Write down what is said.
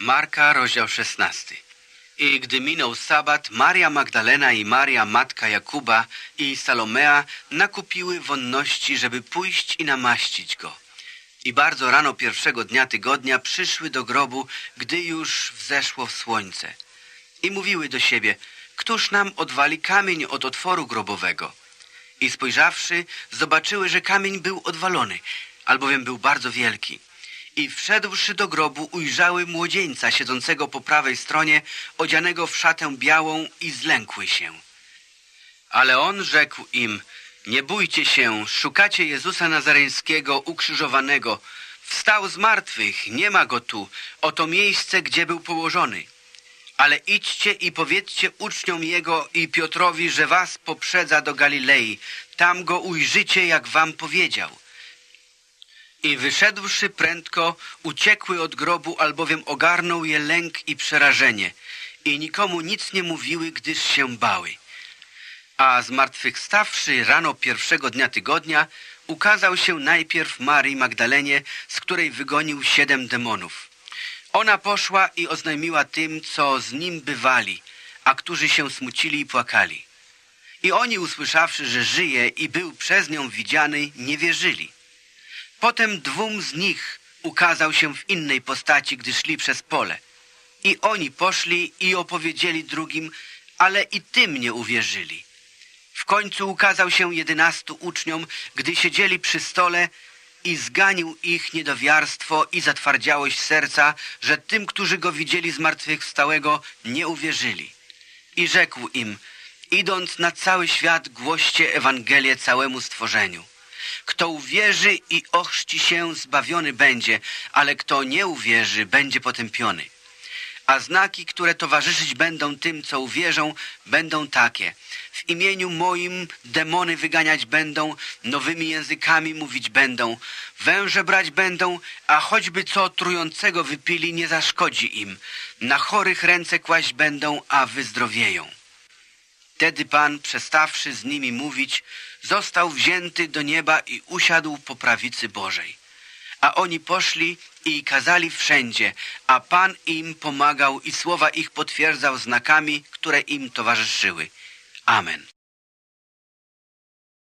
Marka, rozdział 16. I gdy minął sabat, Maria Magdalena i Maria, matka Jakuba i Salomea nakupiły wonności, żeby pójść i namaścić go. I bardzo rano pierwszego dnia tygodnia przyszły do grobu, gdy już wzeszło słońce. I mówiły do siebie, któż nam odwali kamień od otworu grobowego? I spojrzawszy, zobaczyły, że kamień był odwalony, albowiem był bardzo wielki i wszedłszy do grobu ujrzały młodzieńca siedzącego po prawej stronie, odzianego w szatę białą i zlękły się. Ale on rzekł im, nie bójcie się, szukacie Jezusa Nazareńskiego ukrzyżowanego. Wstał z martwych, nie ma go tu, oto miejsce, gdzie był położony. Ale idźcie i powiedzcie uczniom Jego i Piotrowi, że was poprzedza do Galilei. Tam go ujrzycie, jak wam powiedział. I wyszedłszy prędko, uciekły od grobu, albowiem ogarnął je lęk i przerażenie. I nikomu nic nie mówiły, gdyż się bały. A zmartwychwstawszy rano pierwszego dnia tygodnia, ukazał się najpierw Marii Magdalenie, z której wygonił siedem demonów. Ona poszła i oznajmiła tym, co z nim bywali, a którzy się smucili i płakali. I oni usłyszawszy, że żyje i był przez nią widziany, nie wierzyli. Potem dwóm z nich ukazał się w innej postaci, gdy szli przez pole. I oni poszli i opowiedzieli drugim, ale i tym nie uwierzyli. W końcu ukazał się jedenastu uczniom, gdy siedzieli przy stole i zganił ich niedowiarstwo i zatwardziałość serca, że tym, którzy go widzieli zmartwychwstałego, nie uwierzyli. I rzekł im, idąc na cały świat, głoście Ewangelię całemu stworzeniu. Kto uwierzy i ochrzci się, zbawiony będzie, ale kto nie uwierzy, będzie potępiony. A znaki, które towarzyszyć będą tym, co uwierzą, będą takie. W imieniu moim demony wyganiać będą, nowymi językami mówić będą, węże brać będą, a choćby co trującego wypili, nie zaszkodzi im. Na chorych ręce kłaść będą, a wyzdrowieją. Wtedy Pan, przestawszy z nimi mówić, został wzięty do nieba i usiadł po prawicy Bożej. A oni poszli i kazali wszędzie, a Pan im pomagał i słowa ich potwierdzał znakami, które im towarzyszyły. Amen.